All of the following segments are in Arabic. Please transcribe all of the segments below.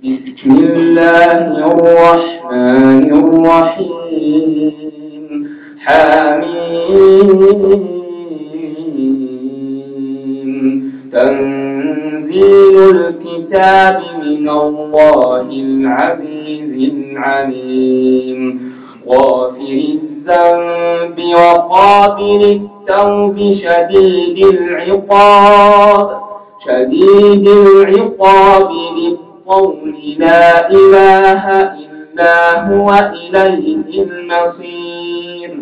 بسم الله الرحمن الرحيم. حميم. تنزيل الكتاب من الله العزيز العليم. غافر الذنب وقابل التوب شديد العقاب. شديد العقاب بالقول لا إله إلا هو إليه المصير.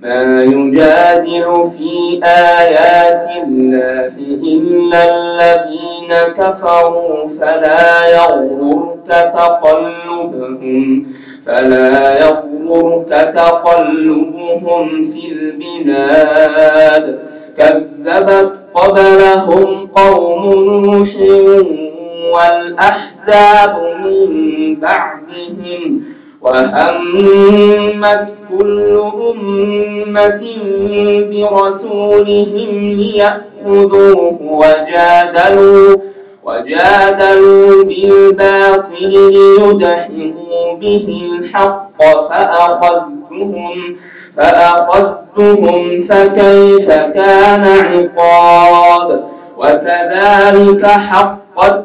ما يجادل في آيات الله إلا الذين كفروا فلا يغررك تقلبهم فلا يغررك تقلبهم في البلاد. كذبت قبلهم قوم نوح والأحزاب من بعدهم وهمت كل أمة برسولهم ليأخذوه وجادلوا وجادلوا بالباطل ليدحضوا به الحق فأخذتهم فأخذتهم فكيف كان عقاب وكذلك حقت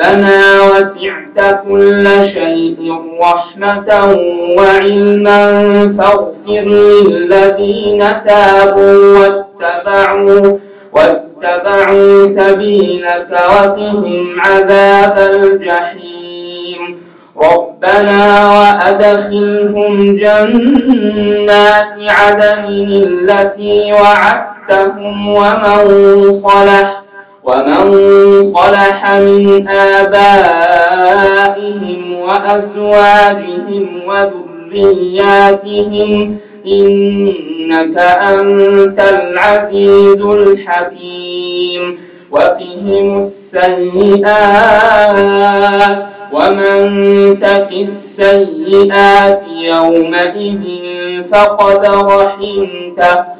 ربنا وسعت كل شيء رحمة وعلما فاغفر للذين تابوا واتبعوا واتبعوا سبيلك وقهم عذاب الجحيم. ربنا وأدخلهم جنات عدن التي وعدتهم ومن صلح ومن صلح من آبائهم وأزواجهم وذرياتهم إنك أنت العزيز الحكيم. وقهم السيئات ومن تك السيئات يومئذ فقد رحمته.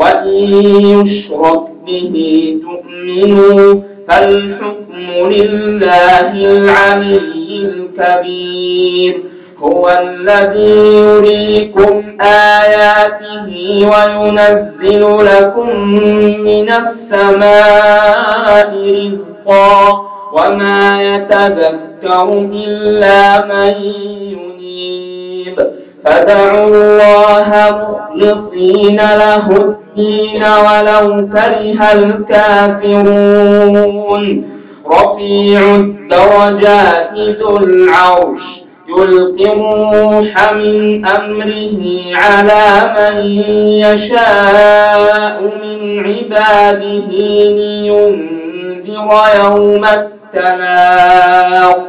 وإن يشرك به تؤمنوا فالحكم لله العلي الكبير. هو الذي يريكم آياته وينزل لكم من السماء رزقا وما يتذكر إلا من فدعوا الله مخلصين له الدين ولو كره الكافرون. رفيع الدرجات ذو العرش يلقي الروح من أمره على من يشاء من عباده لينذر يوم التلاق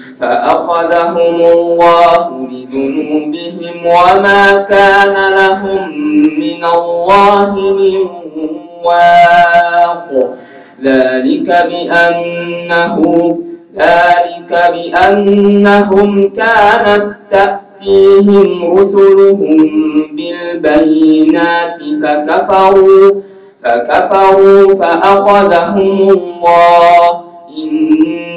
فأخذهم الله بذنوبهم وما كان لهم من الله من واق. ذلك بأنه ذلك بأنهم كانت تأتيهم رسلهم بالبينات فكفروا فكفروا فأخذهم الله.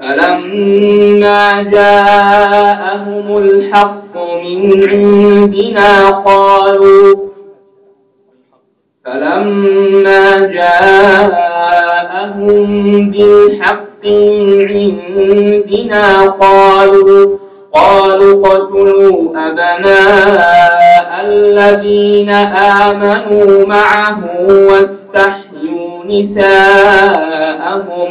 فلما جاءهم الحق من عندنا قالوا فلما جاءهم بالحق من عندنا قالوا قالوا قتلوا أبناء الذين آمنوا معه واستحيوا نساءهم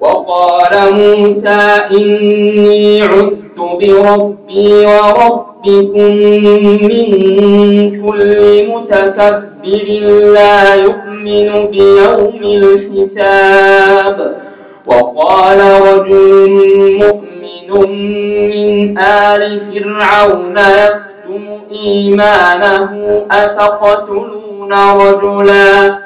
وقال موسى إني عدت بربي وربكم من كل متكبر لا يؤمن بيوم الحساب. وقال رجل مؤمن من آل فرعون يكتم إيمانه أتقتلون رجلا؟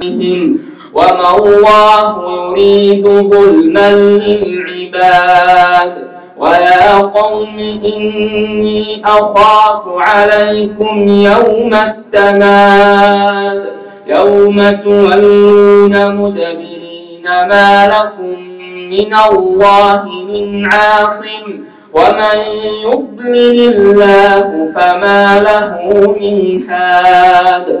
بهم وما الله يريد ظلما للعباد ويا قوم إني أخاف عليكم يوم التناد يوم تولون مدبرين ما لكم من الله من عاصم ومن يضلل الله فما له من حاد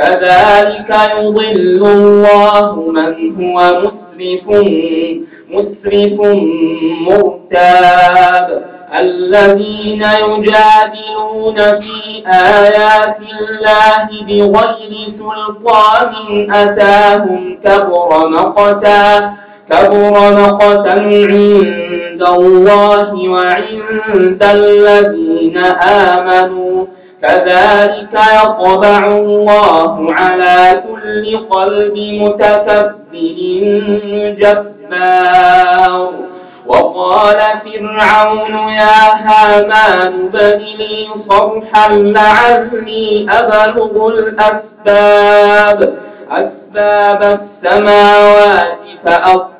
كذلك يضل الله من هو مسرف مسرف مرتاب. الذين يجادلون في آيات الله بغير سلطان أتاهم كبر مقتا كبر مقتا عند الله وعند الذين آمنوا. كذلك يطبع الله على كل قلب متكبر جبار. وقال فرعون يا هامان بن لي صرحا لعلي أبلغ الأسباب. أسباب السماوات فأطلع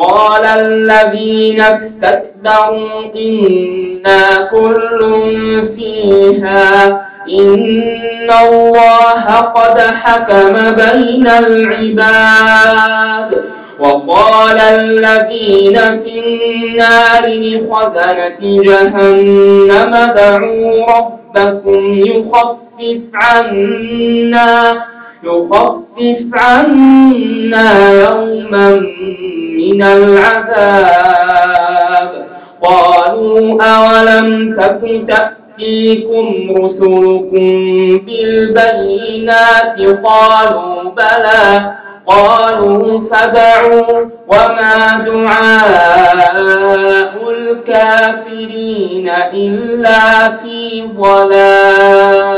قال الذين استكبروا إنا كل فيها. إن الله قد حكم بين العباد. وقال الذين في النار لخزنة جهنم دعوا ربكم يخفف عنا يخفف عنا يوما من العذاب. قالوا أولم تك تأتيكم رسلكم بالبينات؟ قالوا بلى. قالوا فدعوا وما دعاء الكافرين إلا في ضلال.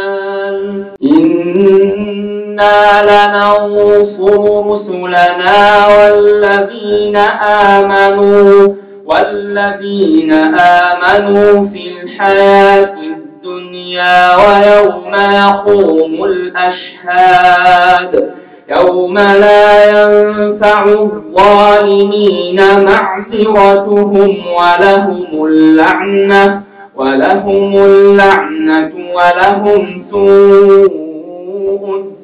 لننصر رسلنا والذين آمنوا والذين آمنوا في الحياة الدنيا ويوم يقوم الأشهاد يوم لا ينفع الظالمين معذرتهم ولهم اللعنة ولهم اللعنة ولهم سوء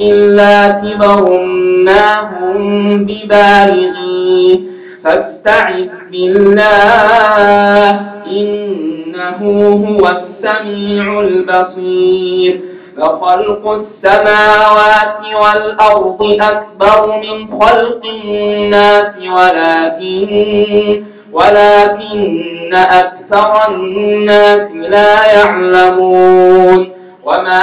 إلا كبر ما هم ببالغيه فاستعذ بالله إنه هو السميع البصير فخلق السماوات والأرض أكبر من خلق الناس ولكن ولكن أكثر الناس لا يعلمون وما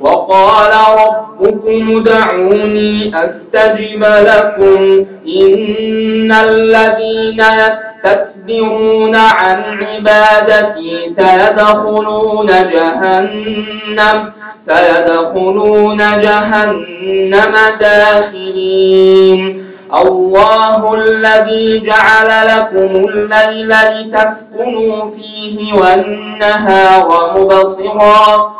وقال ربكم ادعوني أستجب لكم. إن الذين يستكبرون عن عبادتي سيدخلون جهنم سيدخلون جهنم داخلين. الله الذي جعل لكم الليل لتسكنوا فيه والنهار مبصرا.